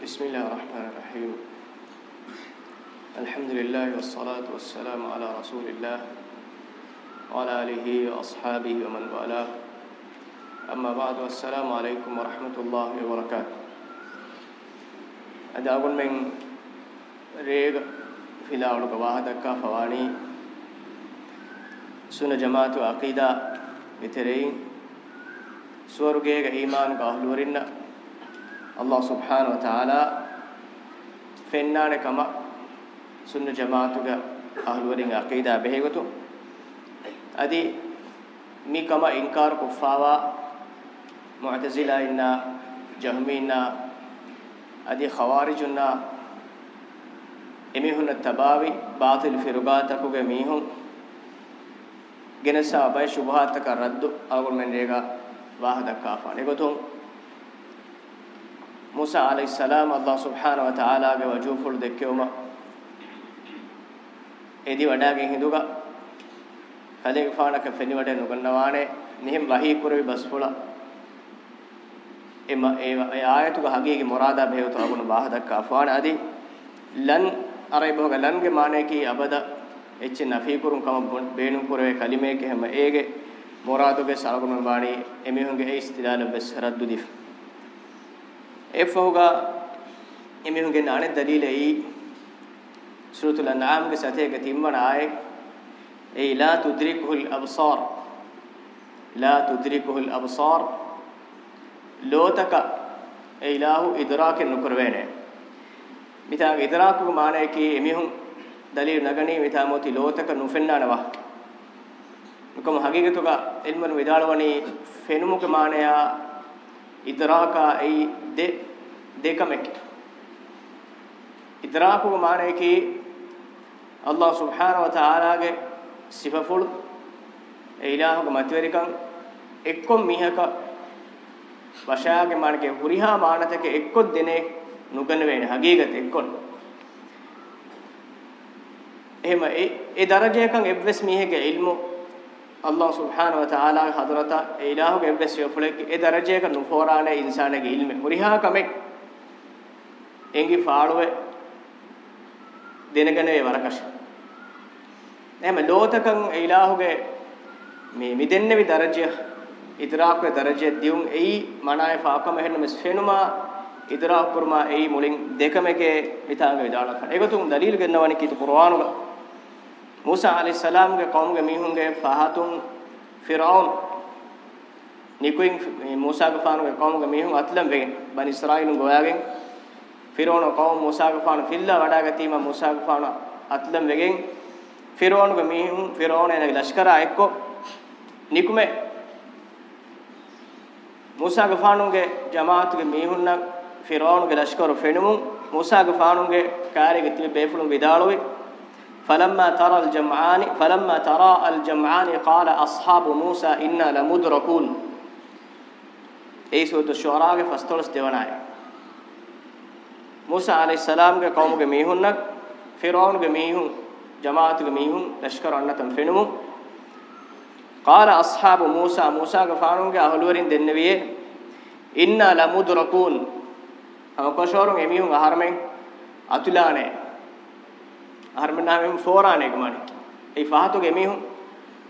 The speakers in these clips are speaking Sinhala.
بسم الله الرحمن الرحيم الحمد لله والصلاة والسلام على رسول الله وعلى آله وأصحابه ومن والاه أما بعد والسلام عليكم ورحمة الله وبركاته أدعو أقول من ريغ في الأولق واحدك فواني سنة جماعة عقيدة بترين سورجيغ إيمان قهلورنا අල්ලාහ් සුබ්හානහු වතාලා ෆෙන්නාන කම සුන්න ජමාතුග අහලුවරින් අකීදා බෙහෙගතු අදි මේ කම ඉන්කාර කුෆාවා මුඅතසිලා ඉන්න ජහමීනා අදි ඛවාරිජුන්නා එමිහුන තබාවි බාතිල් ෆිරුගාතකුගේ මීහුන් ගෙනසා බයි සුභාතක රද්දු අවගොමෙන් දේගා වාහදක් කාෆා නෙගතුන් موسى عليه السلام الله سبحانه وتعالى ගේ වජූ ෆුල් දෙක්කෙවම එදි වඩාගේ හිඳුග කලේ ගානක ෆෙනි වඩේ නුගන්නවානේ නිහම් වහී කුරවි බස්පුල එම ඒ ආයතුග හගේගේ මොරාදා බෙහෙවතු අගුණ බාහ දක්කා ෆාන আদি ලන් අරයි බෝග ලන්ගේ මානේ කී අබද එච්ච නෆී කුරුම් කම බේණු කුරවේ කලිමේ කෙහෙම ඒගේ මොරාදුගේ සලගුණ වාණී එමිහුන්ගේ ඒ ඉස්තිලාල බෙස් රද්දු දිෆා එෆෝගා එමිහුගේ නාන දලීලයි සූරතුල් අන්ආම් ගේ සතේක තිම්මන ආයේ ඒ ලා තුද්රිකුල් අබ්සාර් ලා තුද්රිකුල් අබ්සාර් ලෝතක ඒ ලාහු ඉදරාකේ නුකරවේනේ මිතාගේ ඉදරාකුගේ මානය කී එමිහුන් දලීල් නගණී මිතාමෝති ලෝතක නුෆෙන්නානවා මොකම හගීගතුක එල්මන විදාලවණී ෆෙනුමුක මානයා ඉදරාකා එයි දෙ දෙකමක ඉදරාකු මානේ කි අල්ලාහ් සුබ්හානහු වතාලාගේ සිෆෆුල් ඒ ඉලාහුගේ මතවරිකන් එක්කොම් මිහක වශාගේ මාණකේ හුරිහා මානතක එක්කොත් දිනේ නුගන වේන හගීගත එක්කොන් එහෙම ඒ ඒ දරජයකන් එබ්වස් මිහක ඉල්මු Allah subhanahu wa ta'ala ge hadrata e ilahu ge embes yo fulek e daraje ka nuforane insane ge ilme huriha kamek engi faaluwe denagane e warakash එහෙම ලෝතකන් e ilahu ge me midenne vi daraje ඉදරාක දරජේ දියුම් එයි මනාය ෆාකම හෙන්න මෙස් ෆෙනුමා ඉදරාක කුර්මා එයි මුලින් දෙකමකේ විතාංග විදාලකන ඒකතුම් දලීල් ගන්නවනේ කීතු කුර්ආනුලා මූසා আলাইහිස්සලාම්ගේ කවුමගේ මීහුන්ගේ ෆහතුන් ෆිරාවුන් නිකුයින් මූසාගේ ෆානුගේ කවුමගේ මීහුන් අත්ලම් වෙගෙන බන් ඉස්රායිලුන් ගෝයාගෙන් ෆිරාවුන කවුම මූසාගේ ෆානු ෆිල්ලා වඩාග තීම මූසාගේ ෆානු අත්ලම් වෙගෙන ෆිරාවුන්ගේ මීහුන් ෆිරාවුන එනගේ ලෂ්කරා එක්කෝ නිකුමේ මූසා ගෆානුන්ගේ ජමාතුගේ මීහුන්නක් ෆිරාවුන්ගේ ලෂ්කරු ෆෙනුමුන් මූසා ගෆානුන්ගේ කාර්යයේ තිබේ බේෆුලුන් විදාලුවේ فلما ترى الجمعان فلما ترى الجمعان قال اصحاب موسى انا لمدركون اي سوره الشعراء کے فستولس دیوانہ ہے موسی علیہ السلام کے قوم کے میہنک فرعون کے میہن جماعت کے میہن لشکر ان تم فنم قال اصحاب موسى موسى کے فارون کے اہل ورین دنویے انا لمدركون ہم کو شوروں امیہن ہارمیں اتلانے හර්මනාවෙම ෆෝරානේක මානික් ඒ ෆාතුගේ මිහුන්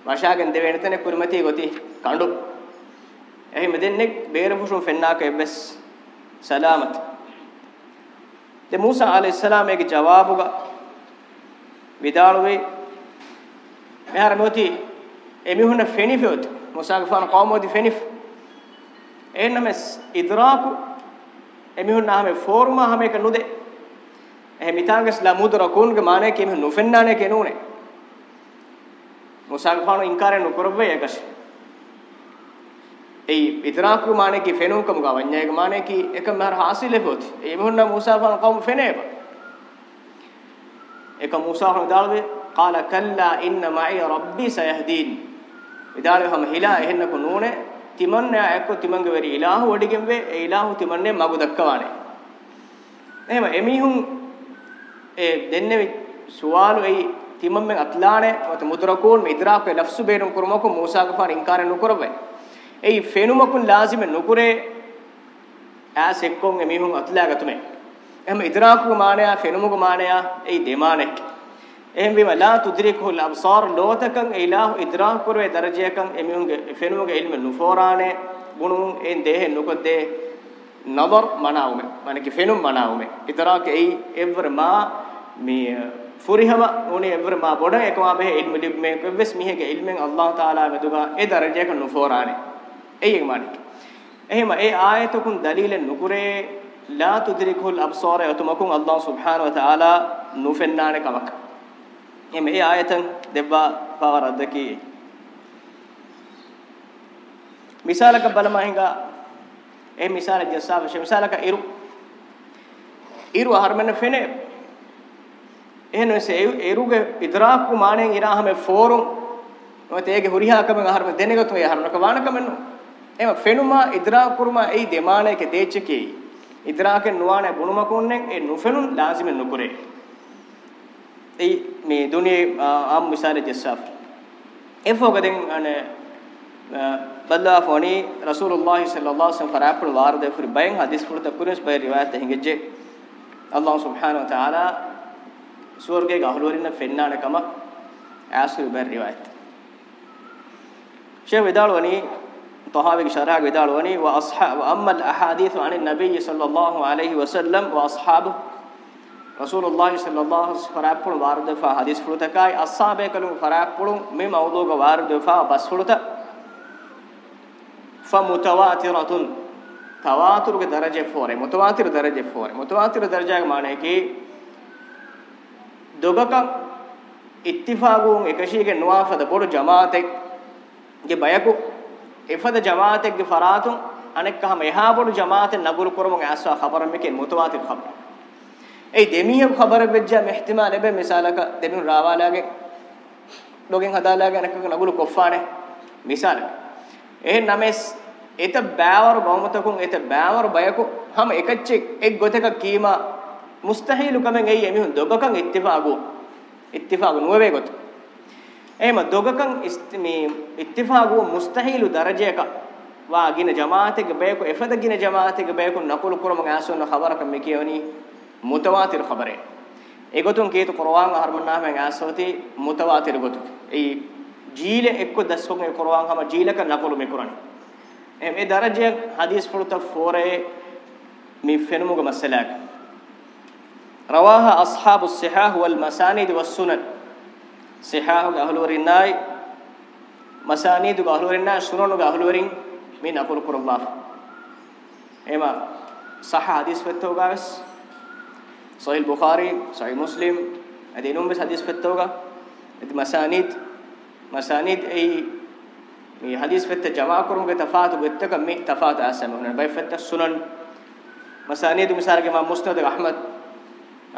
වර්ෂාගෙන් දෙවෙන තැන කුරුමති ගොති කඬු එහි මෙදෙන්නේ බේරපුෂුම් ෆෙන්නාක එබ්බස් සලාමත් ද මූසා আলাইහිස්සලාමේගේ ජවාබුග විදාළුවේ මෙහර මොති එමිහුන ෆෙනිෆොත් මොසාගෆාන කවමෝදි ෆෙනිෆ එන්නමස් ඉද්රාකු එමිහුන නාමේ ෆෝර්මා හැම එක නුදේ eh mitanges la mudrakun ge mane kime nufennane ke nune musagfano inkare nukurbe yakas ei idrak ge mane ki fenu kam ga wanya ge mane ki ekam mar hasil hoti ei monna musafan qawm feneba ekam musafan dalbe qala kalla inna ma'i rabbi sayahdin idalbe ham hila ehenna ko nune timanna ekko timange veri ilahu odigem ve e ilahu timanne magu dakkawane එහෙම එමිහුන් ඒ දෙන්නේ සුවාලු ඒ තිමම් මෙන් අත්ලානේ වත මුදරකෝන් ඉදරාක ලෆ්සු බේරුම් කරමක මූසා ගෆාර ඉන්කාර නුකරබයි ඒ ෆෙනුමකුන් ලාසිම නුකරේ ඇස් එක්කොන් එමිහුන් අත්ලා ගතුනේ එහෙම ඉදරාකු මානයා ෆෙනුමකු මානයා ඒ දෙමානේ එහෙම වීම ලා තුද්‍රිකුල් අබ්සාර් ලෝතකන් ඊලාහ් ඉදරාක් කරවේ දරජයකන් එමිහුන්ගේ ෆෙනුමගේ ඉල්ම නුෆෝරානේ ගුණුන් එන් දෙහෙ නුකදේ නවර් මනාවුමේ মানে কি ফেনুম මනාවුමේ ඉදරාක ඒ එවර මා මේ ෆුරිහම උනේ එවර මා බොඩ එකවා බෙහෙ ඉල්මු ලිබ් මේ කෙවස් මිහෙගේ ඉල්මෙන් අල්ලාහ් තාලා මෙදුගා ඒ දරජයක නුෆෝරානේ එයින් මානික එහෙම ඒ ආයතකුන් දලීල නුකුරේ ලා තුදරිකුල් අබ්සාර යතුමකුන් අල්ලාහ් සුබ්හාන වතාලා නුෆෙන්නානේ කමක එහෙම ඒ ආයතන් දෙබ්බා පවරද්දකි මිසාලක බලමහින්ගා ඒ මිසාල ජස්සාව මිසාලක ඉරු ඉරු හර්මන ෆෙනේ එහෙනම් ඒ එරුගේ ඉදරාකු මාණෙන් ඉරාහම ෆෝරුම් නොත ඒගෙ හුරිහාකම අහරම දෙනෙගතු ඒ හරනක වානකමන එම ෆෙනුමා ඉදරාකු කුරුමා ඒ දෙමාණේක දේචකේ ඉදරාකේ නුවානේ බුණුමකුන්නෙන් ඒ නුෆෙනුන් ලාසිමෙන් නුකුරේ ඒ මේ දුනියේ ආම් මිසාරේ ජස්සාෆ් එෆෝගදෙන් අනේ බල්ලා ෆෝනි රසූලුල්ලාහි සල්ලල්ලාහු අලයිහි වසල්ලම් ෆරාපුල් වාර්දේ ෆුරි බයෙන් හදිස් පුරත කුරස් බය රිවායත් හිඟෙජ්ජේ අල්ලාහ් සුබ්හානහු වතාලා සුවර්ගයේ ගහලුවරින්න ෆෙන්නානකම ආසු බර් රිවායත් ෂේ විදාලවනි තහාවේ ශරහ විදාලවනි ව අස්හාබ අම්මල් අහාදීස් අන නබිය සල්ලල්ලාහු අලයිහි වසල්ලම් ව අස්හාබ රසූලුල්ලාහි සල්ලල්ලාහු ෆරාප්පුල් වාර්දෆා හදීස් ෆුලතකයි අස්හාබේ කලු ෆරාප්පුල් මේ මවුදෝග වාර්දෆා බස් ෆුලත ෆමුතවාතිරතුන් තවාතුරුගේ දරජේ ෆෝරේ මුතවාතිර දරජේ ෆෝරේ මුතවාතිර දරජාගේ මානෙකේ ದೊಗಕ ಇತ್ತಿಫಾಗೂಂ ಏಕಶೀಗೆ ನುವಾಫದ ಬೋಡು ಜಮಾತೆ ಗೆ ಬಯಕು ಎಫದ ಜಮಾತೆ ಗೆ ಫರಾತು ಅನೆಕ್ಕಹ ಮೆಹಾ ಬೋಡು ಜಮಾತೆ ನಗುಲು ಕೊರಮುಂ ಆಸ್ವಾ ಖಬರ ಮಿಕೆ ಮುತವಾತಿಲ್ ಖಬರ ඒ දෙමියු ખબર වෙච්චා මෙහ්තිමාල එබේ මිසාලක දෙමින් රාවාලාගේ ලෝකෙන් හදාලාගෙන කක නගුල කොෆානේ මිසාලක එහෙන් නමෙස් එත බෑවර බවමතකුන් එත බෑවර බයකු හැම එකච්චෙක් එක් ගොතක කීමා මුස්තහීලු කමෙන් එයි එමිහුන් දොගකන් ඉත්තිෆාගු ඉත්තිෆාගු නුවේ ගොත එහෙම දොගකන් මේ ඉත්තිෆාගු මුස්තහීලු දරජයක වාගින ජමාතේක බේකු එෆදගින ජමාතේක බේකු නකුල් කුරම ගාසොන خبرක මෙකියෝනි මුතවාතිර خبرේ එගොතුන් කේතු කුරවාන් අහර්මන්නාම ගාසෝති මුතවාතිර ගොතු ඒ ජීල එක්ක දස්සොන් ඒ කුරවාන් හැම ජීලක නකුල් මෙකුරණි එහෙම ඒ දරජය හදීස් පුරුත ෆෝරේ මේ ෆෙනුමුග මසලාක رواها أصحاب الصحاح والمسانيد والسنن صحاح أهل ورناي مسانيد أهل ورناي سنن أهل ورين من أقول قر الله إما صح حديث فتوغا بس صحيح البخاري صحيح مسلم هذه نوم بس حديث في التوقع هذه مسانيد مسانيد أي මේ حديث في التجمع كرم තෆාතු වෙත්තක مي තෆාත ආසම හුනන බයි වෙත්ත සුනන් මසානීදු මිසාරගේ මා මුස්නද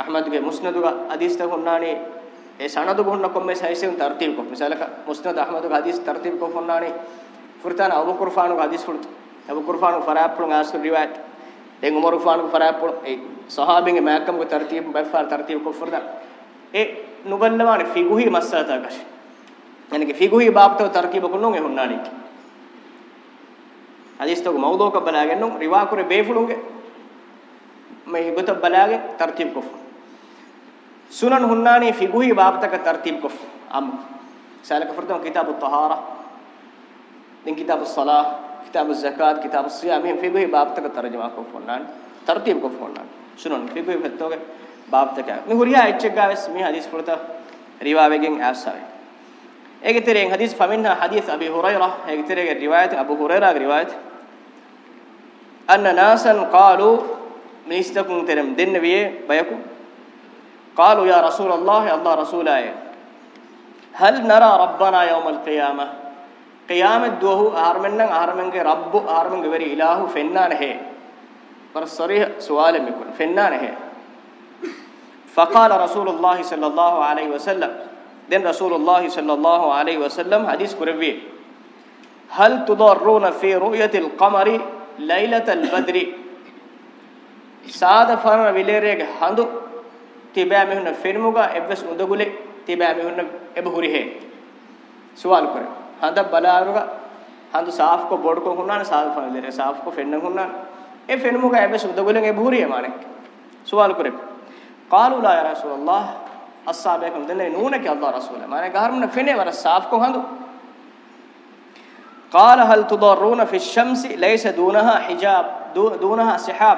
ಅಹಮದ್ಗೆ ಮುಸ್ನದುಗ ಹದೀಸ್ ತಗೊಂಡಾಣಿ ಎ ಸಣದು ಗೊಂಡಕ್ಕೊಮ್ಮೆ ಸಹಿಸೆನ್ ತರ್ತೀಬ್ ಕೊಪ್ಪೆ ಸಲಕ ಮುಸ್ನದ್ ಅಹಮದ್ಗೆ ಹದೀಸ್ ತರ್ತೀಬ್ ಕೊಪ್ಪೊಂಡಾಣಿ ಫುರ್ತಾನ ಅಬು ಕುರ್ಫಾನುಗೆ ಹದೀಸ್ ಫುಡ್ತು ಅಬು ಕುರ್ಫಾನು ಫರಾಪ್ಳು ಆಸು ರಿವಾಟ್ ದೆಂಗ್ ಉಮರ್ ಕುರ್ಫಾನು ಫರಾಪ್ಳು ಎ ಸಹಾಬಿಗೆ ಮ್ಯಾಕಮ್ಗೆ ತರ್ತೀಬ್ ಬಫಾರ್ ತರ್ತೀಬ್ ಕೊಫರ್ದ ಎ ನುಬಲ್ಲವಾನೆ ಫಿಗುಹಿ ಮಸ್ಸಾತಾಗಶ್ ನನಗೆ ಫಿಗುಹಿ ಬಾಪ್ತವ ತರ್ಕೀಬ ಕೊನ್ನೋಗೆ ಹುನ್ನಾಣಿಕೆ ಹದೀಸ್ ತಗೋ ಮೌದೋಕ ಬಲಾಗೆನ್ನು ರಿವಾಕುರೆ ಬೇಫುಳುಗೆ ما يغوت بلاغ ترتيب كف سنن هناني في غوي باب ترتيب كف ام سالك فردون كتاب الطهاره دين كتاب الصلاه كتاب الزكاه كتاب الصيام في غوي باب ترجمه كف هنان ترتيب كف هنان سنن في غوي فتوك باب تك مي هوريا اتشغاس مي حديث فرتا ريوا بيجين افساوي اجترين حديث فمنها حديث ابي هريره اجترين روايه ابو هريره روايه ان ناسا قالوا මිනිස්තකුන් ترم دين بيه بيكم قالوا يا رسول الله الله رسول آية هل نرى ربنا يوم القيامة قيامة دوه آرمنن آرمنگ رب آرمنگ بري إله فنان هي برصريح سوال ميكون فنان ہے فقال رسول الله صلى الله عليه وسلم دين رسول الله صلى الله عليه وسلم حديث كروي هل تضرون في رؤية القمر ليلة البدر සාද ෆරන විලේරයේගේ හඳු තිබෑ මෙහුන ෆිල්මුගා එවස් උඳගුලේ තිබෑ මෙහුන එබහුරි හේ සුවල් කර හඳ බලාරුග හඳු සාෆ් කො බොඩ් කො හුනාන සාද ෆරන විලේරේ සාෆ් කො ෆෙන්න හුනාන ඒ ෆිල්මුගා එවස් උඳගුලෙන් එබහුරිය මානෙක් සුවල් කර قالوا لا يا رسول الله අස්සාබයකම් දෙන්නේ නූනක අල්ලා රසූල මානේ ගහරමුන ෆිනේ වර සාෆ් කො හඳු قال هل تضرون في الشمس ليس دونها حجاب دونها سحاب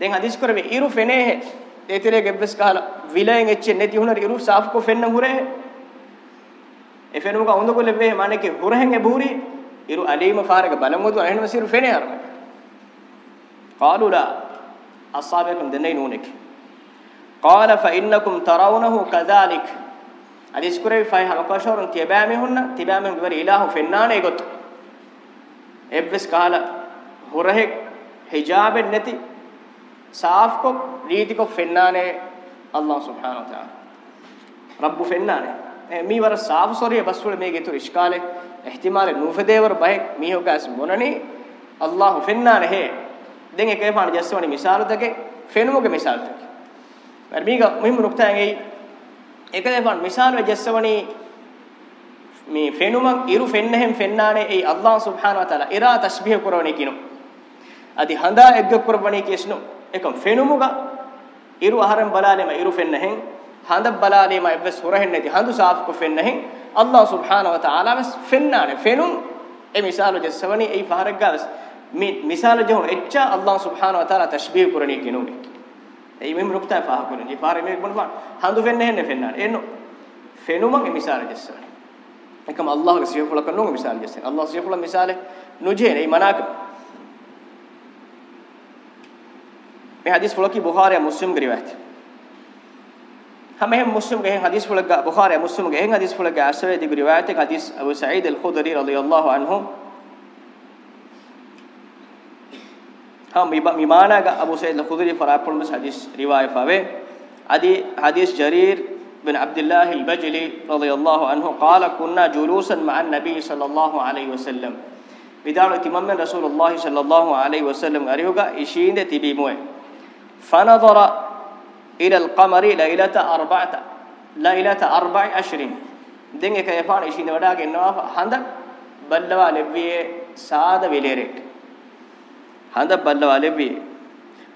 den hadis kurve iru fenehe etere gebbes kala vilayen ecche neti hunari iru saaf ko fenna hure e fenum ka onda ko lebe mane ke hurhen e buri iru alima farage balamudu ahenma siru fene harme qalu la ashabakum denai nunek qala fa innakum tarawnahu kadhalik hadis kurve fa halakashorun tibame hunna tibame gibar ilahu fennane egot ebbes kala hurhe hijaben neti साफ को रीति को फेन्नाने अल्लाह सुब्हान व तआला रब्बु फेन्नाने मी वर साफ सोरी बसुल मे गेतु इश्काले ihtimale नूफदेवर बहे मी होगास मोनने अल्लाह फेन्नाने हे දෙන් එකේ පාන ජස්සවනි මිසාල දෙකේ ෆෙනුමගේ මිසාල දෙකේ මර් මේක මෙහිම නුක්තයන් ඒ එකේ පාන මිසාල ජස්සවනි මේ ෆෙනුමක් ඉරු ෆෙන්නහෙම් ෆෙන්නානේ ඒ අල්ලාහ් සුබ්හානහු වතාලා ඉරා තස්බීහ කරවණේ කිනු අදි හඳා එක්ග කරවණේ කිස්නෝ ekam fenumuga iru aharan balalema iru fennahen handa balalema evves horahenneti handu saaf ko fennahen allah subhanahu wa ta'ala mes fennane fenum e misalo je savani ei faharak gas mi misalo je hon eccha allah subhanahu wa ta'ala tashbih kurani kinumi ei mem nukta fahak kurani fahar me bon ban handu fennahenne fennane enno fenumang e misalo je savani ekam allah ge sifula kannung misalo je savani allah sifula misale nuje nei manak මේ හදීස් වල කි බුඛාරි මුස්ලිම් ගරි වැහති مسلم گه حدیث فلق بخاری مسلم گه حدیث فلق اسوی دی روایت حدیث ابو سعید الخدری رضی اللہ عنہ ہم میمانا گا ابو سعید الخدری فراپڑ مس حدیث روایت فاوے ادی حدیث جریر بن عبد الله البجلي رضي الله عنه قال كنا جلوسا مع النبي صلى الله عليه وسلم بدار تمام رسول الله صلى الله عليه وسلم اريوغا اشين تبيموه فنظر إلى القمر ليلة أربعة ليلة أربع عشرين دينك كيفان إيشين وداك النواف هند بلوا لبيه ساد بليرك هند بلوا لبيه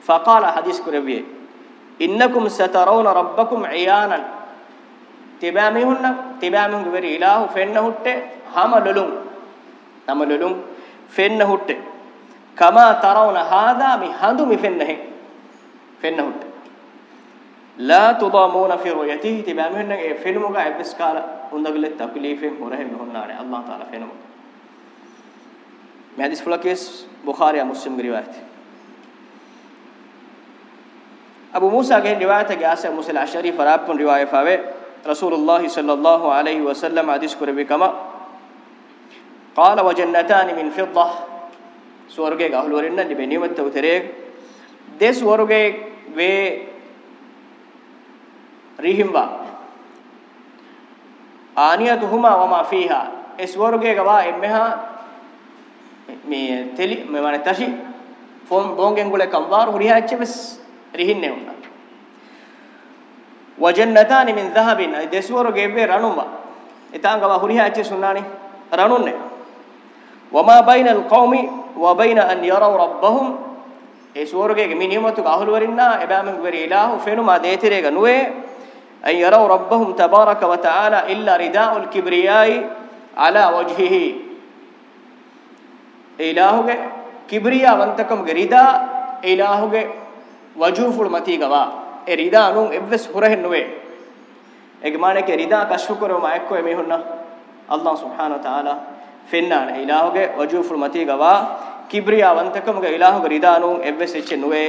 فقال حديث كربي إنكم سترون ربكم عيانا تبامهن تبامهن بر إله فإنهت هم للون هم للون فإنهت كما ترون هذا مهندو مفنهن فين فنهت لا تضامون في رؤيته تبامهن اي فيلم غا ابس قال اندغل تكليفين هره نهنانه الله تعالى فينم میں حدیث فلکیس بخاري مسلم روايه ابو موسى کے روايه ہے موسى العشري الاشعری فراب کن روایت رسول الله صلى الله عليه وسلم حدیث كربي كما قال وجنتان من فضه سورگے گہلورن نبی نعمت تو ದೇಸು ಹೊರಗೆ ವೇ ರಿಹಿಂವಾ ಆನಿಯತುಹುಮಾ ವಮಾ ಫೀಹಾ ಎಸ್ ಹೊರಗೆ ಗವಾ ಎಮ್ಮೆಹಾ ಮೇ ತೆಲಿ ಮೇ ಮನೆ ತಶಿ ಫೋನ್ ಬೋಂಗೆಂಗುಳೆ ಕಂವಾರ್ ಹುರಿಯಾ ಚೆಬಸ್ ರಿಹಿನ್ನೆ ಉಂಟಾ ವಜನ್ನತಾನಿ ಮಿನ್ ذهبಿನ್ ದೇಸು ಹೊರಗೆ ವೇ ರನುಮಾ ಇತಾಂಗ ಗವಾ ಹುರಿಯಾ ಚೆಬ ಸುನ್ನಾನಿ ರನುನ್ನೆ ವಮಾ ಬೈನಲ್ ಕೌಮಿ ವಬೈನ ಅನ್ ಯರೌ ರಬ್ಬಹುಂ ඒ සූරගේගේ මේ නියමතු කහළු වරින්නා එබෑමෙන් වෙරි ඉලාහු ෆෙනුමා දේතිරේග නුවේ අය යරව රබ්බහුම් තබාරක වතාලා ඉල්ලා රිදාඋල් කිබ්‍රියායි අලා වජ්හිහි ඉලාහුගේ කිබ්‍රියාවන්තකම්ගේ රිදා ඉලාහුගේ වජූෆුල් මතීගවා ඒ රිදා නුන් එබ්වස් හුරහෙන් නුවේ ඒගේ මානකේ රිදා කෂ්ෆු කරවම අයක්කෝ මේ හොන්න අල්ලාහ් සුබ්හානහු තාලා ෆෙන්නාන ඉලාහුගේ වජූෆුල් මතීගවා كبريا ಇಲಾಹುಗ ರಿದಾನು ಎವ್ವೆಸೆಚ್ಚೆ ನುವೆ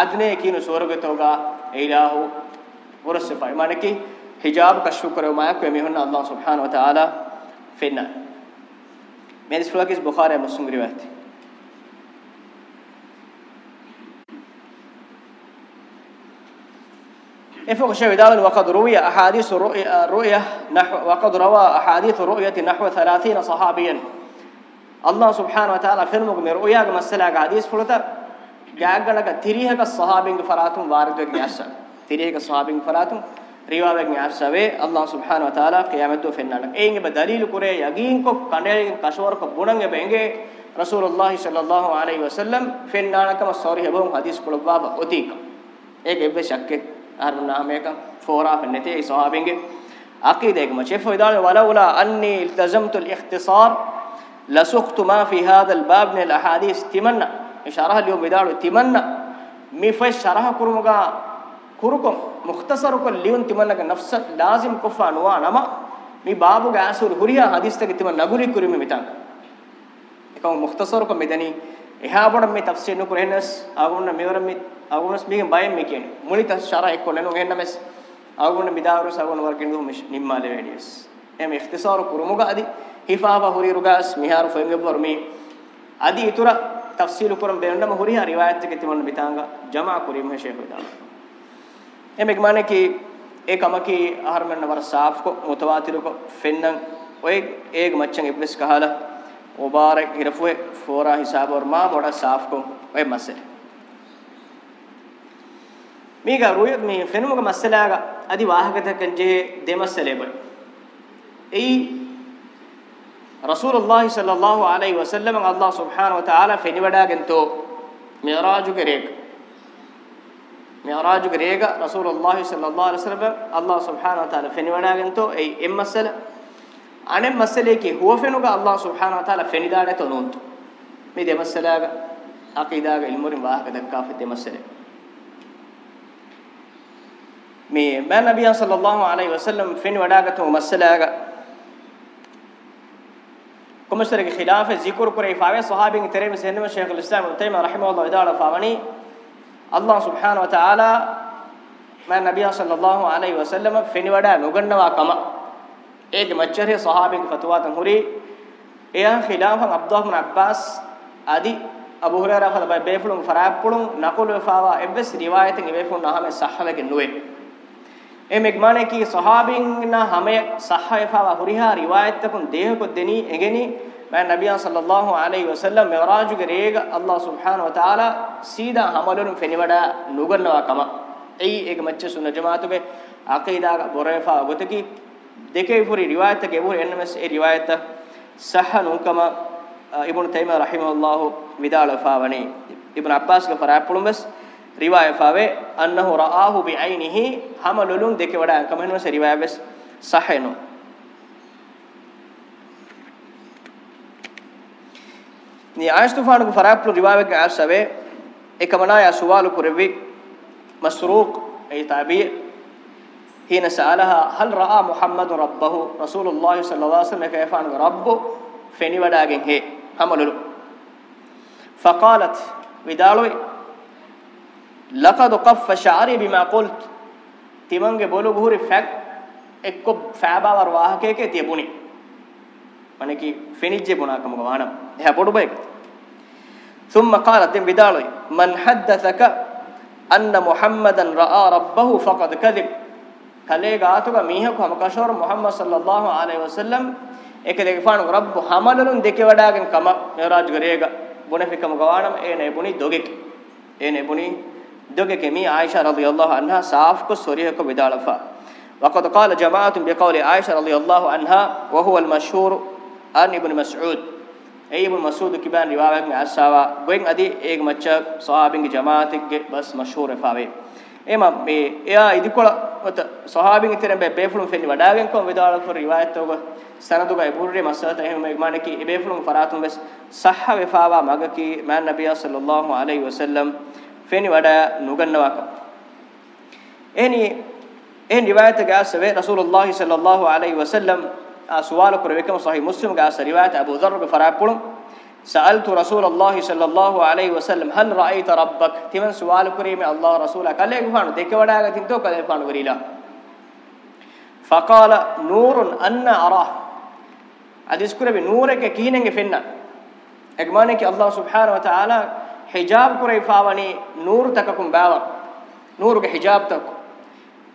ಆದ್ನೆ ಕೀನು ಸೋರಗತೋಗ ಇಲಾಹು ورسفاي مانكي حجاب کا شکر ما کو میہن الله سبحانه وتعالى فينا من میں اس بخار بخاری مسلم روایت افق دال وقد روي احاديث رؤية نحو وقد روى احاديث رؤية نحو ثلاثين صحابيا الله سبحانه وتعالى في فرموك مرؤياك مسلاك حديث فلتر جاءقلك تريهك الصحابين فراتم واردوك يحسن تريهك الصحابين فراتم رواية يحسبه الله سبحانه وتعالى قيامته في النار اينge بدليل كره يقين کو کنه کشور کو بوننگ رسول الله صلى الله عليه وسلم في النار كما سوري هبون حديث کو باب اوتيك ایک ایبه شک ار نامه کا فورا فنته صحابين عقيده ما چه ولا ولا اني التزمت الاختصار لسخت ما في هذا الباب من الاحاديث تمنى شرح اليوم بدار تمنى مي في شرح كرمغا كركم مختصر كل ليون تمنى نفس لازم كفا نوا نما مي بابو غاسور هريا حديث تك تمنى نغري كرمي متان එකම මුක්තසරක මෙදෙනි එහා බඩ මේ තෆ්සීර් නුකුර හෙනස් ආගොන්න මෙවර මේ ආගොන්නස් මේකෙන් බයෙන් මේ කියන්නේ මුලිත ශරා එක්ක නනු හෙන්න මෙස් ආගොන්න මිදාවරු සාගොන්න වර්ගින් දුම නිම්මාලේ වැඩියස් එම ඉක්තිසාර කුරුමුගාදී hifafa huri rugas miharu foyenge bormi adi itura tafsil kuram beundam huri riwayat ke timan bitanga jama kurim he sheikh da emek mane ki e kamaki aharman war saaf ko mutawatir ko fennan oy eg machang iblis kahala mubarak hirfue fora hisab aur ma boda saaf ko oy masal මේක රුයත් මේ ෆෙනුමක මස්සලාග අදි වාහකත කංජේ දෙමස්සලේ බයි එයි රසූලුල්ලාහි සල්ලල්ලාහු අලයිහි වසල්ලම අල්ලාහ් සුබ්හානහු වතාලා ෆෙනිවඩාගෙන් තෝ මියරාජු කරේක මියරාජු කරේක රසූලුල්ලාහි සල්ලල්ලාහු අලයිහි වසල්ලම අල්ලාහ් සුබ්හානහු වතාලා ෆෙනිවඩාගෙන් තෝ ඒ එම්මසල අනේ මසලේකේ හුව ෆෙනුගා අල්ලාහ් සුබ්හානහු වතාලා ෆෙනිදාඩේ තෝ නුන්තු මේ දෙමසලාග අකීදාග ඉල්මුරින් වාහක දක්වා ෆෙ දෙමසලේ මේ මෑ නබියන් සල්ලල්ලාහු අලයිහි වසල්ලම් ෆෙනිවඩාගතෝ මසලාගා කොමසරගේ ඛිලාෆ zikr කරේ ෆාවේ සහාබින් තරේම සෙන්නම ෂේඛුල් ඉස්ලාම් ඉබ්නු තයිමියා රහිමහුල්ලාහ් ඉදාලා ෆාවනි අල්ලාහ් සුබ්හානහු වතාලා මා නබිය සල්ලල්ලාහු අලයිහි වසල්ලම ෆෙනිවඩා නොගන්නවා කම ඒද මච්චරේ සහාබින් ෆතවාතන් හුරි එයා ඛිලාෆන් අබ්දුල්ලාහ් ඉබ්නු අබ්බාස් আদি අබු හුරේරා ෆතබයි බේෆුලුන් ෆරාප්පුලුන් නකුල් ෆාවා එබ්බස් රිවායතෙන් එබේෆුන් නහම සහවගේ නුවේ ಎಮೆಗ್ಮಾನೆಕಿ ಸಹಾಬಿಂಗ್ನ ಹಮೆ ಸಹಾಯಫಾವ ಹುರಿಹಾ ರಿವಾಯತ್ತಕುನ್ ದೇಹಕು ದೆನಿ ಎಗೆನಿ ಮೈ ನಬಿಯ ಸಲ್ಲಲ್ಲಾಹು ಅಲೈಹಿ ವಸಲ್ಲಂ ಮಿರಾಜುಗೆ ರೇಗ ಅಲ್ಲಾಹ್ ಸುಬ್ಹಾನ ವ ತಾಲಾ ಸೀದಾ ಹಮಲುನು ಫೆನಿವಡ ನುಗನ್ನವ ಕಮ ಐ ಎಗ ಮಚ್ಚ ಸುನ್ನ ಜಮಾತುಗೆ ಅಕೀದಾಗ ಬೊರೇಫಾ ಗೊತಕಿ දෙකේ පුරි රිවායත ගෙවුර එන්නමස් ඒ රිවායත සහ නුකම ඉබ්නු තයිම රහිමහුල්ලාහ් විදාලෆාවනි ඉබ්නු අබ්බාස් ග ෆරාපුලුම්බස් riwaya fave annahu ra'ahu bi aynihi hamalulun deke wada kam henu se riwaya bes sahenu ni aistufan ku faraplu riwaya ke asave ekamana ya suwalu kurvi masruq ay tabi' hina sa'alaha hal ra'a muhammadun rabbahu rasulullah sallallahu alaihi wasallam kayfa an rabbu feni wada gen he hamalulu faqalat vidaloi لقد قف شعري بما قلت තිමංගේ බොළු ගුහුරි ෆැක් එක්ක ෆෑබාවර වාහකයකේ තිබුණි মানে কি ফেনিජ්ජේ බොනාක මොක වහනම් එහා පොඩු බෙක් ثم قالت දෙම් විදාලොයි මන් හද්දසක අන්න මුහම්මදන් රා රබ්බහු ෆකද් කදිබ් කලේ ගාතුක මීහක හමකෂෝර මුහම්මද් සල්ලල්ලාහු අලයිහි වසල්ලම් එක දෙක ෆානු රබ්බු හමලලුන් දෙක වඩාගෙන කම මෙරාජ් ගරේග බොනෙ ෆිකම ගවානම් ඒ නේ බුනි දොගෙක් ඒ නේ බුනි doge kemi aisha radhiyallahu anha saaf ko soriha ko bidalafa waqad qala jama'atun biqawli aisha radhiyallahu anha wa huwa al-mashhur an ibn mas'ud ay ibn mas'ud kiban riwayat me asawa going adi ek macha sahabin ge jama'atik ge bas mashhur fawe ema me eya idikola ota sahabin itiren be befulum fenni wadagen ko bidalafa riwayat to go sanadu ga burri masata ehme mane ki befulum faratum bes sahha we fawa magaki man nabiyya sallallahu alaihi wasallam فيني ودا نغنواك اني ان روايه غاسوي رسول الله صلى الله عليه وسلم سؤال قربكم صحيح مسلم غاس روايه ابو ذر فراقل سالت رسول الله صلى الله عليه وسلم هل رايت ربك تمن سؤال قريم الله رسولك قال لي فانو ديك ودا غتين تو قال فانو غريلا فقال نور ان اراه حديث قربي بنورك كينين فينا اجمانك الله سبحانه وتعالى ಹಿಜಾಬ್ ಕುರೈಫಾವನಿ ನೂರು ತಕಕುಂ ಬಾವ ನೂರುಗೆ ಹಿಜಾಬ್ ತಕ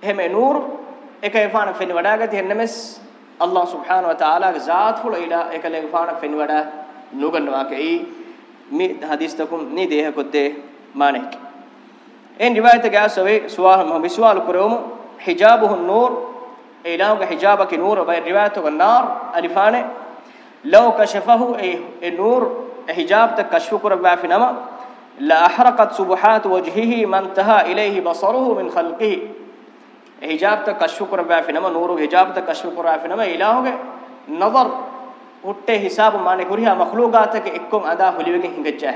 ಹೆಮೆ ನೂರು ಏಕೈಫಾನ ಫೆನ್ ವಡಾಗತಿ ಹೆನ್ನಮೆಸ್ ಅಲ್ಲಾಹ್ ಸುಬ್ಹಾನ ವ ತಾಲಾಗ ಜಾತ್ ಫುಳ ಇಲ ಏಕಲೇಫಾನ ಫೆನ್ ವಡ ನುಗನ್ನವಾಕೈ ಮಿ ಹದೀಸ್ ತಕುಂ ನಿ ದೇಹ ಕೊದ್ದೆ ಮಾನೆಕ್ ಏನ್ ರಿವಾಯತ್ ಗಾಸವೆ ಸುವಾಹ ಮಹಿಸ್ವಾಲ್ ಕುರೋಮು ಹಿಜಾಬುಹು ನೂರ್ إيلاوغ حجابك نور بين روايته النار ألفانه لو كشفه أي النور حجابتك كشف كرب في نما لاحرقت سبحات وجهه من تها اليه بصره من خلقه حجاب تک کشف کر بیافنما نور حجاب تک کشف کر بیافنما الہوگے نظر ಹುಟ್ಟೆ ಹಿಸಾಬ ಮಾನೆ ಹುರಿಯ ಮخلوقಾತಕ್ಕೆ ಎಕ್ಕೊಂ ಅದಾ ಹುಲಿವೆಗೆ ಹಿಂಗಚ್ಚಾ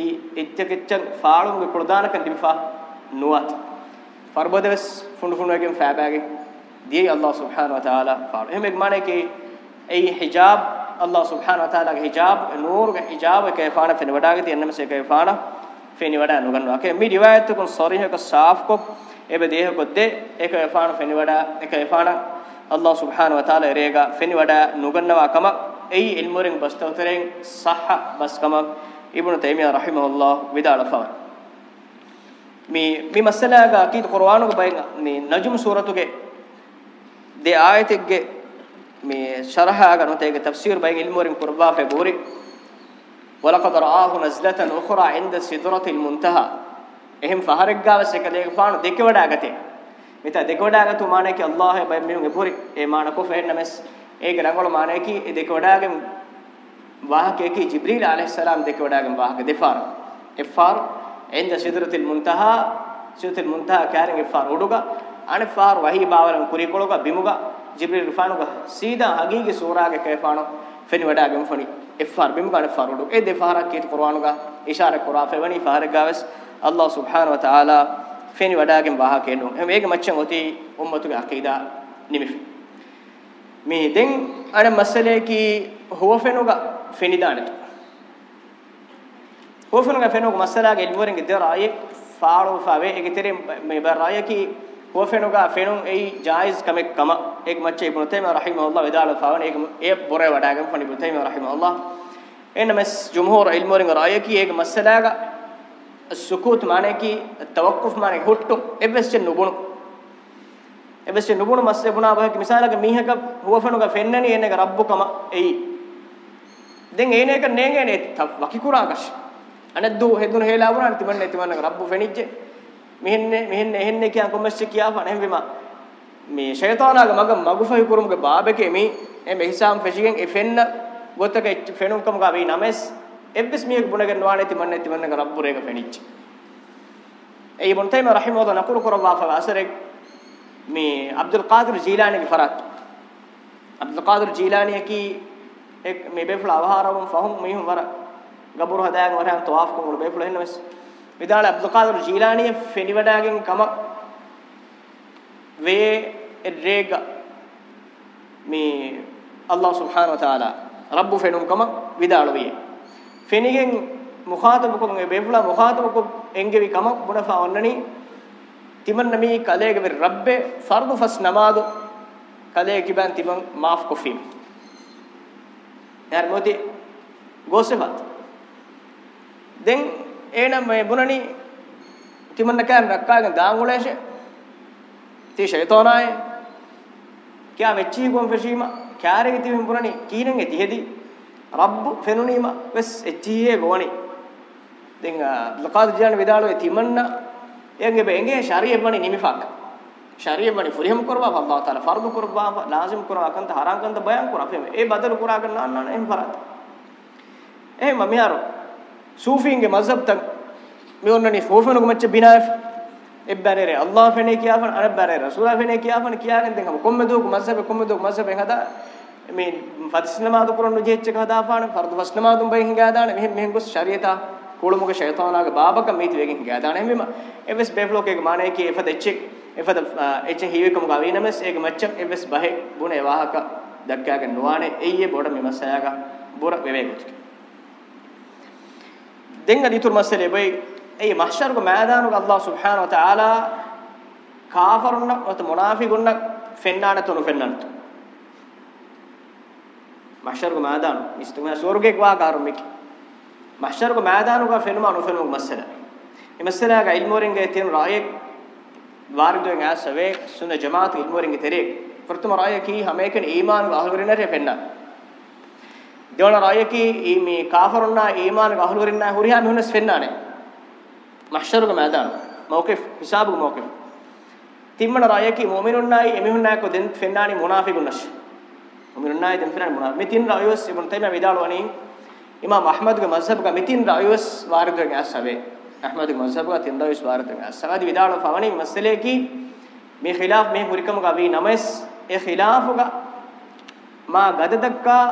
ಏ ಇತ್ತಕೆಚ್ಚನ್ ಫಾಳುಂಗೆ ಪ್ರಧಾನಕ ದಿಫಾ ನುವಾತ್ ಫರ್ಬದವಸ್ ಫುಂಡು ಫುಂಡುಗೆ ಫ್ಯಾಬಾಗೆ ದಿಯೆ ಅಲ್ಲಾಹ್ ಸುಬ್ಹಾನಹು ವ ತಾಲಾ ಫಾಳು ಹೆಮೆಗ್ ಮಾನೆ ಕಿ ಏ ಹಿಜಾಬ್ Allah subhanahu wa ta'ala ge hijab nur ge hijab ke faana fin wada ge tiyanne se ke faana fin wada nu ganwa ke mi riwayat ko sarih ko saaf ko ebe deh ko de ek ge faana fin wada ek ge faana Allah subhanahu wa ta'ala rega fin wada nu ganwa kama ei ilmuring bastawtering sahha bas kama ibn taymiyyah rahimahullah widala fawa mi mi masala ga akid qur'an ko bay mi najm suratu ge de ayat ge මේ ශරහ ගනොත ඒක තෆ්සීර් බයින් ඉල්මෝරින් කුර්බා ෆෙබුරි වලකද රාහු නස්ලතන් උඛරා ඉන්ද සිදරතිල් මුන්තහා එහෙම් ෆහරක් ගාවස් එක දෙක පාන දෙක වඩා ගතේ මෙත දෙක වඩා ගතු මානේ කි අල්ලාහ් බයි මිනුගේ පුරි ඒ මාන කො ෆෙන්න මෙස් ඒක රංගොල මානේ කි ඒ දෙක වඩාගෙන් වාහකේ කි ජිබ්‍රීල් আলাইහිස්සලාම් දෙක වඩාගෙන් වාහක දෙෆාර එෆාර ඉන්ද සිදරතිල් මුන්තහා සිදරතිල් මුන්තහා කාරින් එෆාර උඩුගා අනේ ෆාර වහී බාවලම් කුරි කොලක බිමුගා jibril rufanu ga sida agige sura ge kefano feni wada gem fani effar bim ga farudu e de fara ke qur'anu ga ishara qura fe wani fara gaves allah subhanahu wa ta'ala feni wada gem waha ke no em ege machen oti ummatu ge aqida nimif me den ana masale ki huwa fenu ga feni danet huwa fenu ga fenu ga masala ge ilmuren ge de raaye faaro fawe ege tere me ba raaye ki wo fenuga fenun ei jaiz kamek kama ek macche ibn taymiyyah rahimahullah wedala fawan ek e bore wadagam fani ibn taymiyyah rahimahullah en mas jumhur ilmorin raaye ki ek masala ga sukut mane ki tawakkuf mane huttu ebesche nubunu ebesche nubunu masle buna ba ki misala ga miha ka wo fenuga fennani ene ga rabbu kama ei den ene ka nenge ne wakikura kash anaddu hedun hela bunan timanne timanne rabbu fenijje මෙහෙන්නේ මෙහෙන්නේ එහෙන්නේ කියන කොමස්ච කියාපන එහෙම වෙමා මේ ෂයතානාග මග මගුෆයි කුරුමගේ බාබකේ මේ එමෙ හිසම් ෆෙෂිගෙන් එෆෙන්න ගොතක ෆෙනුම් කමක වේ නමස් එබ්බස් මියෙක් බුණගෙන වානේති මන්නේති මන්නක රබ්බුරේක ෆෙනිච්ච ඒ ඉබ්න් තයිම රහිමහුල්ලාහ නකුරු කුරල්ලාහ ෆාසරෙක් මේ අබ්දුල් කාදිර් ජීලානිගේ ෆරත් අබ්දුල් කාදිර් ජීලානිය කි එක් මේ බෙෆ්ලා අවහාරවම් ෆහම් මිහුම් වර ගබුරු හදායන් වරහන් තවාෆ් කුමුල් බෙෆ්ලා එන්නවස් විදාල අබ්දුල් කාදර් ජීලානිය ෆෙනිවඩාගෙන් කම වේ එඩ්‍රේග මේ අල්ලාහ් සුබ්හානහු වතාලා රබ්බු ෆෙනුම් කම විදාල වේ ෆෙනිගෙන් මුඛාතබකෝ බේබුලා මුඛාතබකෝ එංගෙවි කම බුණෆා ඔන්නනි තිමන් නමි කලේග වෙ රබ්බේ ෆර්දු ෆස් නමාදු කලේ කිබන් තිමන් මාෆ් කොෆි යාර මොදි ගෝසෙවත් දැන් ඒනම් මේ බුණනි තිමන්න කෑම වැක්කාගෙන දාන් උලේෂේ තී ෂයිතෝනාය කියා මෙච්චී කොම් ෆෙෂීම කෑරෙගි තිමින් බුණනි කීනෙන් එතිහෙදි රබ්බු ෆෙනුනීම වෙස් එච්චීයේ බොණි දෙන් ලකාද ජාන විදාලෝ තිමන්න එංගෙ බෙංගෙ ශරීය බණි නිමිෆක් ශරීය බණි ෆුරිහම් කරවා අල්ලාහ් තාලා ෆර්දු කරවා ලාසිම් කරවා කන්ත හරං කන්ත බයන් කරා ෆෙම ඒ බදල් කරා ගන්න නන්න එහෙම පරත් එහෙම මියාරෝ සූෆීන්ගේ මස්හබ් තක් මෙවන්නනි ෆෝෆනක මච්ච බිනාෆ එබ්බරේ අල්ලාහ් ෆෙනේ කියාපන අරබරේ රසූලා ෆෙනේ කියාපන කියාගෙන දැන් කොම්මෙ දුක මස්හබ් කොම්මෙ දුක මස්හබ් හදා මේ ෆත්ස් නමාදු කරන ජීච්චක හදාපාන ෆර්ද් වස් නමාදුම් බයි හිඟා දාන මෙහෙම මෙහෙම ගොස් ශරීයතා කුළුමුක ෂයතානාගේ බාබක මේති වෙගින් හිඟා දාන එමෙම එවස් බේෆ්ලෝකේක මානේ කී එෆද එච්චෙක් එෆද එච්ච හීවෙකම ගවිනමස් ඒක මච්ච එවස් බහේ ගුණ එවාහක දක්කාගේ නොවානේ එయ్యේ බොඩ මෙමසයාගා බොර වෙවේ ගොස්කේ denga ditur masale boy ei mahshar ko maidanu Allah subhanahu wa ta'ala kafirunna wat munafiqunna fennana tunu fennantu mahshar ko maidanu istuma surge kwa karumik mahshar ko maidanu ka fenuma anu fenu masala e masala ga ilmoringa tin raayek wardoen asave sunna jamaat ilmoringa terek furtuma raayeki hameken iman wa ahlurinare fenna දෙවන රායකි මේ කාෆරුන්නා ඊමාන ගහළු වෙන්නා හුරියා මෙහුනස් වෙන්නානේ මහෂරුක මෑදාන මෞකිෆ් හිසාබු මෞකිෆ් තිම්මන රායකි මොමිනුන්නායි එමිහුන්නායි කො දෙන් ෆෙන්නානි මුනාෆිකුන්නස් මොමිනුන්නායි දෙන් ෆෙන්නානි මුනා මෙතින් රායොස් ඉබ්න තයිම විදාලවනි ඉමාම් අහ්මද්ගේ මස්හබ්ගා මෙතින් රායොස් වාරදගේ අසවේ අහ්මද්ගේ මස්හබ්ගා තින් රායොස් වාරදගේ අසවාදි විදාලව ෆවනි මස්සලේකි මේ ඛිලාෆ් මේ හුරිකම ගවි නමස් ඒ ඛිලාෆුගා මා ගදදක්කා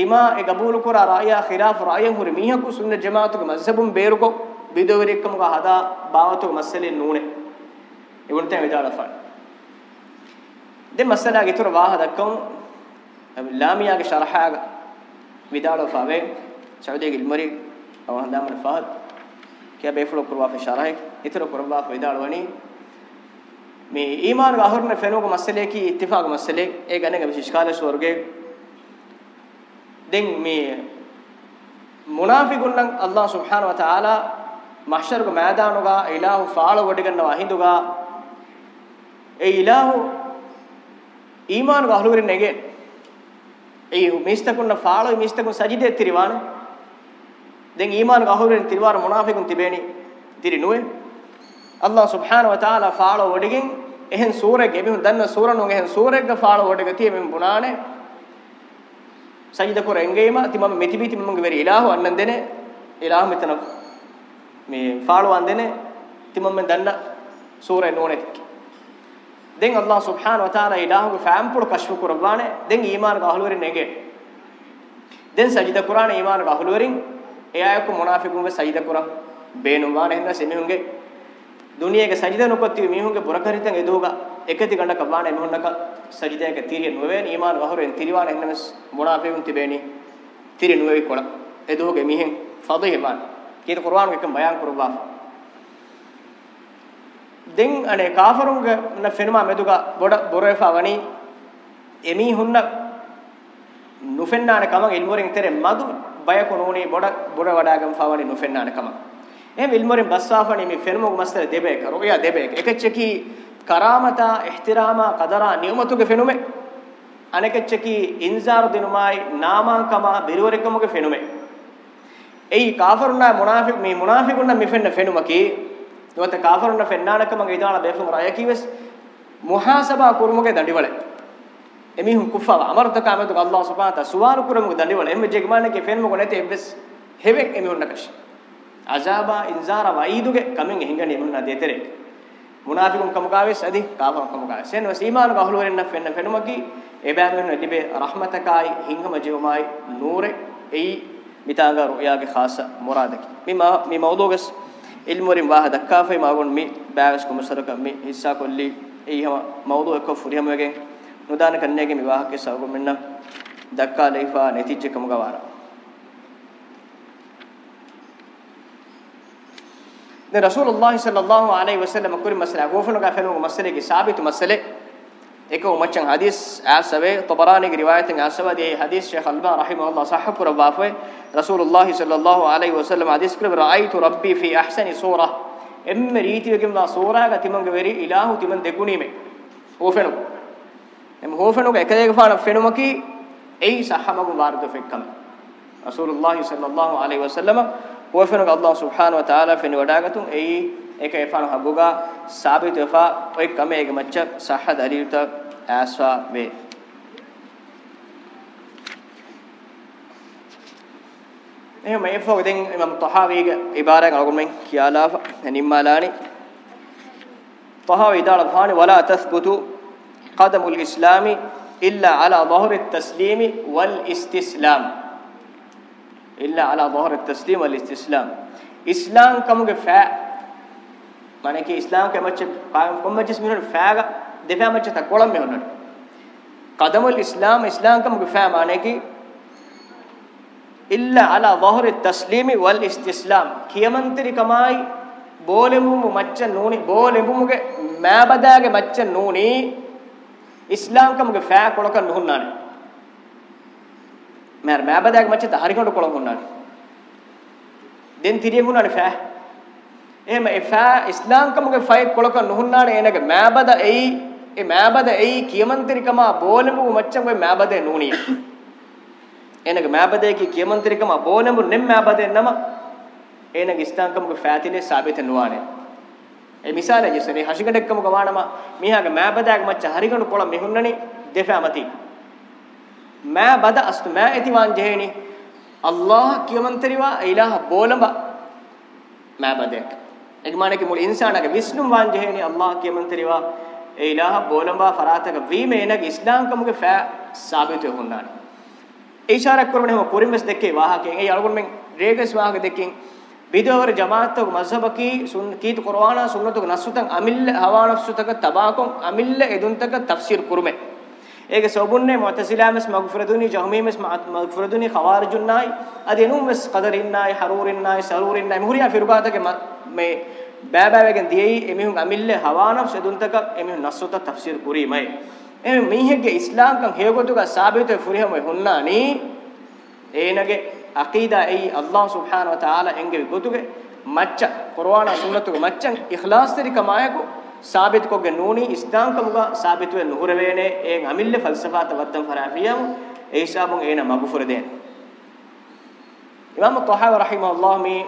ima e gabulu kura ra'ya khilaf ra'yan huri miha ku sunna jama'atu ka mazhabun beruko bidawrikkum ka hada bawatu masale nuune ibunta vidala fa de masala ge tur waha dakkam lamiya ge sharha ga vidala fa ve saudi ge ilmari aw handa man fahad kya beflo kurwa fa sharha itro kurwa fa vidala wani me iman ga horne fenu ko masale ki ittifaq masale e ganega bishkala shorge දැන් මේ මුනාෆිකුන් නම් අල්ලාහ් සුබ්හානහු වතාලා මහෂර්ක මෑදානුගා ඉලාහු ෆාල වඩ ගන්නවා හින්දුගා ඒ ඉලාහු ඊමාන ගහළු වෙන්නේ නැගේ ඒ මිස්තකුන්න ෆාල මිස්තකුන් සජිදේ තිරවාන දැන් ඊමාන ගහළු වෙන තිරවාර මුනාෆිකුන් තිබේනි තිරි නුවේ අල්ලාහ් සුබ්හානහු වතාලා ෆාල වඩගෙන් එහෙන් සූරෙක් එමෙහු දන්න සූරණුන් එහෙන් සූරෙක්ගේ ෆාල වඩගතිය මෙම් බුණානේ සජිද කර එංගේම ති මම මෙති බීති මමගේ වෙරි ඉලාහ වන්නන් දෙනේ ඉලාහ මෙතන මේ ෆාලුවන් දෙනේ ති මම දන්න සූරේ නෝනෙති දැන් අල්ලාහ් සුබ්හාන වතාලා ඉලාහගේ ෆෑම් පුර කෂ්ව කරවානේ දැන් ඊමාන ගහළු වෙරින් නෙගේ දැන් සජිද කුරාන ඊමාන ගහළු වෙරින් එයායක මොනාෆිකුන්ගේ සජිද කුරා බේනුවානේ හන්ද සෙමිහුන්ගේ දුනියේක සජිද නොකොත්ති මිහුන්ගේ පුරකරිතන් එදෝගා එකති ගණ්ඩක බාණ මිහුන්නක සජිදයක තිරිය නොවේ ඊමාන වහරෙන් තිරිවාන එන්නම මොනාපේවුන් තිබේනි තිරිය නොවේ කොළ එදෝගේ මිහෙන් ෆදීහමන් කීත කුර්ආන් එකම බයන් කරුවා දෙන් අනේ කාෆරුන්ගේ න ෆෙනුමා මෙදුගා බොඩ බොරේෆා වනි එමි හුන්න නුෆෙන්නාන කම ඉල්මොරින් තෙරේ මදු බයකොනෝනේ බොඩ බොඩ වඩාගම් ෆාවනි නුෆෙන්නාන කමක් එහෙම ඉල්මොරින් බස්සාෆණි මේ ෆෙනුමු මස්තර දෙබේක රුයා දෙබේක එකච්චකි කරාමතා ඉහ්තිරාමා කදරා නියමතුගේ ෆෙනුමේ අනෙකච්චකි ඉන්සාර දිනුමයි නාමංකමා බිරවරකමුගේ ෆෙනුමේ එයි කාෆරුනා මුනාෆික් මේ මුනාෆිකුන්න මිෆෙන්න ෆෙනුමකි නුවත කාෆරුන්න ෆෙන්නානක මගේ ඉදාලා බේෆුම රය කිවස් මුහාසබා කුරුමුගේ දඬිවලේ එමිහු කුෆාව අමරතක අමතක අල්ලාහ් සුබ්හානහු තාලා සුවාරු කුරුමුගේ දඬිවලේ එම්ජෙග්මානකේ ෆෙනුමුගේ නැතේ එබ්ස් හෙවෙක් එමිහුන්නකෂා azaba inzara waiduge kamen ehingani munna detere munafiqun kamugaves adi kafan kamugaves sen wasiman gahulu renna fenna fenumaki ebam wenna dibe rahmatakai hingama jewmai nure ei mitanga ru'yage khasa muradaki mima mi mawduges ilmurim wah dakkafe magon mi bagas kumasaraka mi hissa kolli ei hama mawdu ekko furihama wegen nudana kannege mi wah ke sawgo minna dakka leifa netijje kamuga wara ده رسول الله صلى الله عليه وسلم كل مسألة غوفن غفنو مسألة كي ثابت مسألة ايكو مچن حديث اسبه طبراني کی روایت اسبه دی حدیث شیخ البان رحمه الله صح پر وافه رسول الله صلى الله عليه وسلم حدیث پر رایت ربي في احسن صوره ام ریتی کیم دا صوره گتیمن گوری الہ تیمن دگونی می غوفنو එම හෝෆනුක එක දෙක පාන ෆෙනුමකි එයි සහමගු වාර්ධ ෆෙක්කම රසූලුල්ලාහි සල්ලල්ලාහු අලයිහි වසල්ලම وفنك الله سبحانه وتعالى فني وداغتون اي ايك يفانو حقوقا ثابت وفا اي كم ايك مچ صحه دليلت اسوا بي ايه ما يفوق دين امام طحاوي عباره قال من كيالا نمالاني طهاوي دار الفاني ولا تثبت قدم الاسلام الا على ظهر التسليم والاستسلام إلا على ظهر التسليم والاستسلام إسلام كمك فا মানে কি ইসলাম কে মচ্চ কম মচ্চ মিনর ফাগা দেফা মচ্চ তাকোলম মেহনর কদমুল ইসলাম ইসলাম কম গফা মানে কি إلا على ظهر التسليم والاستسلام කියමන්තරි කමයි බෝලෙමුමු මච්ච නූනි බෝලෙමුමුගේ මෑබදාගේ මච්ච නූනි ඉස්ලාම් කමගේ ෆෑ කොලක නුහුන්නානේ මෑර මෑබදයක් මැච්චත හරිකට කොළඹුණානේ. දැන් තිරියුණානේ ෆෑ. එහෙම ඒ ෆෑ ඉස්ලාම්කමගේ ෆයි කොළක නුහුණානේ එනක මෑබද එයි ඒ මෑබද එයි කියමන්ත්‍රිකම බෝලඹු මච්චන් වේ මෑබදේ නුණිය. එනක මෑබදේ කි කියමන්ත්‍රිකම බෝලඹු නෙම් මෑබදේ නම එනක ඉස්ලාම්කමගේ ෆෑතිනේ සාබිත නුවානේ. ඒ මිසාලය යසනේ හෂිකඩක්කම ගවානම මීහාගේ මෑබදයක් මච්ච හරිකට කොළ මෙහුණනේ දෙෆෑමති. මෑ බද අස්තු මෑ ඇති වන් ජෙහෙනි අල්ලාහ් කියමන්තරිවා ඉලාහ බෝලඹ මෑ බදයක් එගමානක මුල් ඉන්සානක විස්නුම් වන් ජෙහෙනි අල්ලාහ් කියමන්තරිවා ඉලාහ බෝලඹ ෆරාතක වීම එනක ඉස්ලාම් කමුගේ ෆෑ සාබිත හොන්නානි ඉෂාරක් කරන හැම කුරිමස් දෙකේ වාහකෙන් ඒ අලගොන් මෙන් රේගස් වාහක දෙකෙන් විදවර ජමාත්තක මස්හබකි සුන් කීත කුර්ආන සුන්නතක නස්සුතන් අමිල්ල හවානස්සුතක තබාකොන් අමිල්ල එදුන්තක තෆ්සීර් කුරුමේ ඒක සෝබුන්නේ මුතසිලාමස් මග්ෆරදුනි ජහමීමස් මග්ෆරදුනි ඛවාරිජුන්නයි අදිනුමස් කදරින්නයි හරූරින්නයි සරූරින්නයි මුහුරියා ෆිරුබාතක මේ බෑබෑවගෙන් දියයි එමිහුන් අමිල්ල හවානො සදුන්තක එමිහුන් නස්සොත තෆ්සීර් කුරීමයි එමෙ මීහෙගේ ඉස්ලාම්කම් හේගොතුක සාබිත ෆුරිහම හුන්නානි ඒනගේ අකීදා එයි අල්ලාහ් සුබ්හානහු වතාලා එංගේ ගොතුගේ මච්ච කුර්ආන සුන්නතුගේ මච්චන් ඉඛලාස් තරිකමායකෝ ثابت කොග්ගේ නූනි ඉස්දාම් කමුගා ثابت වේ නුහුර වේනේ එන් අමිල්ල ෆල්සෆාත වත්තම් ෆරාෆියම් ඒ හිසාබුන් ඒන මග්ෆුර දෙන ඉමාම් තහාව රහිමහුල්ලාහ මේ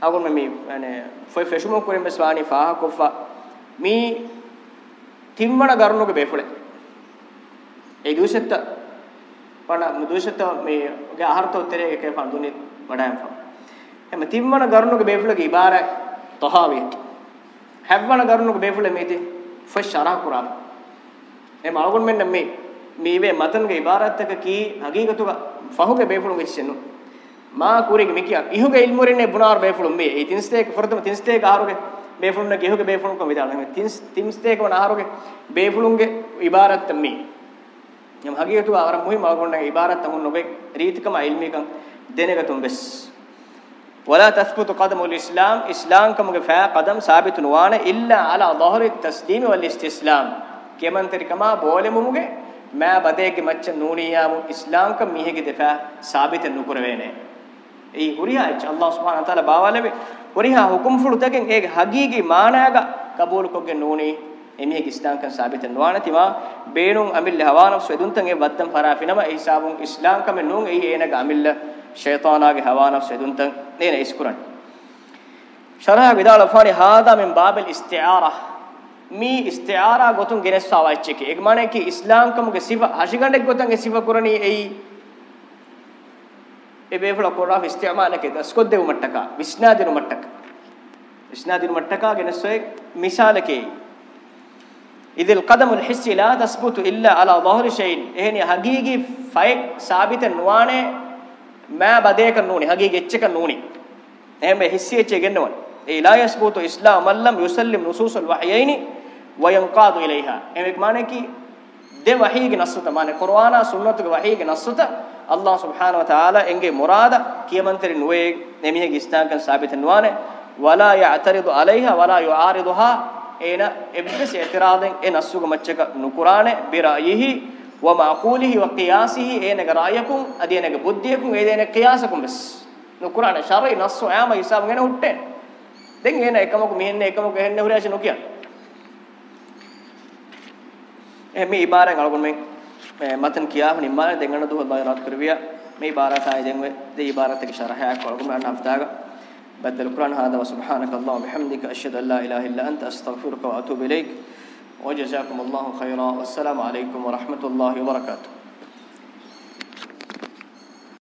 අගොන් මේ يعني ෆොයි ෆෙෂුම කුරින් බස්වානි ෆාහ කොෆා මේ තිම්මණ ගරුණුගේ බේපුලේ ඒ දුෂිත පණ දුෂිත මේ ඔගේ ආහාරතෝ තෙරේ එකේ පඳුනි වඩාම් ෆා එම තිම්මණ ගරුණුගේ බේපුලගේ ඉබාරා තහාවියත් හැවවන ගරුණක බේෆුල මේති ෆස් ශරහ කුරාන එම අවගොන් මෙන්න මේ මේවේ මතන්ගේ ඉබාරත් එක කී හගීගතුක ෆහුගේ බේෆුලුන් ඉච්චෙනු මා කුරේක මිකිය ඉහුගේ ඉල්මුරින්නේ බුනාර බේෆුලුන් මේ ඒ තින්ස්තේක ෆර්තම තින්ස්තේක ආරුගේ බේෆුලුන් ගේ ඉහුගේ බේෆුලුන් කො විදාන මේ තින්ස් තින්ස්තේක වන ආරුගේ බේෆුලුන්ගේ ඉබාරත් මේ යම් හගීගතුක ආරම් මුහිම අවගොන් නගේ ඉබාරත් තමුන් නොබේ රීතිකම ඉල්මිකම් දෙනක තුම්බස් ولا تثبت قدم الاسلام اسلام කමගේ ෆෑ قدم ثابت නොවන ඉල්ලා අලා ظهر التسليم والاستسلام කේමන් තරිකමා බෝලෙමුමුගේ මෑ බදේගේ මච්ච නූනියාමු ඉස්ලාම් කම මිහිගේ දෙෆා ثابت නුකරවේනේ ඒ හුරියා ඉච් අල්ලාහ් සුබ්හානහු තාලා බාවලෙවි හුරියා හුකුම් ෆුළු තකෙන් ඒගේ හගීගේ මානාග කබූල් කොගේ නූනී emiye islam kan sabit nuwana tima beenun amille hawana sweduntan e baddam farafinama e hisabun islam kam nun e ena ga amille shaytana ge hawana sweduntan ena iskuran sharah bidal fani hada min babil isti'ara mi isti'ara gotun genessawa ichike ek mane ki islam kam ge sifa hashigande gotun e sifa kurani ei e befla quraf isti'malake daskodde umattaka visnadinu mattaka visnadinu mattaka genessoe misalake إذا القدم الحسي لا تثبت إلا على ظهر شيء إهني حقيقي فايك ثابت نواني ما بديك نوني حقيقي اتشك نوني إهم حسي اتشك نواني لا يثبت إسلام اللهم يسلم نصوص الوحيين وينقاد إليها إهم اكماني كي دي وحيي نصوت ماني قرآن سنة وحيي نصوت الله سبحانه وتعالى إنجي مراد كي منتر نوي نميه جستان كان ثابت نواني ولا يعترض عليها ولا يعارضها ඒන එබ්බස් ඉතිරාදෙන් ඒ නස්සුග මච්චක නුකුරානේ බිරායිහි වමාකූලිහි වකියාසිහි ඒනග රායකුම් අදියනග බුද්ධියකුම් ඒදේන කියාසකුම් බස් නුකුරානේ ශරයි නස්සු ඈම හිසාව ගැන උට්ටේ දැන් ඒන එකමක මෙහෙන්න එකමක හෙන්න හුරියශ නොකියන එහේ මේ ඉබාරෙන් අලගොන් මේ මතන් කියාව නිම්මාලේ දෙංගන දුහ බය රත් කරවියා මේ ඉබාරා සාය දෙන් වේ දෙ ඉබාරත් එක ශරහයක් අලගොන් මට අෆදාගා بدل القرآن هذا وسبحانك الله وبحمدك أشهد أن لا إله إلا أنت أستغفرك وأتوب إليك وجزاكم الله خيرا والسلام عليكم ورحمة الله وبركاته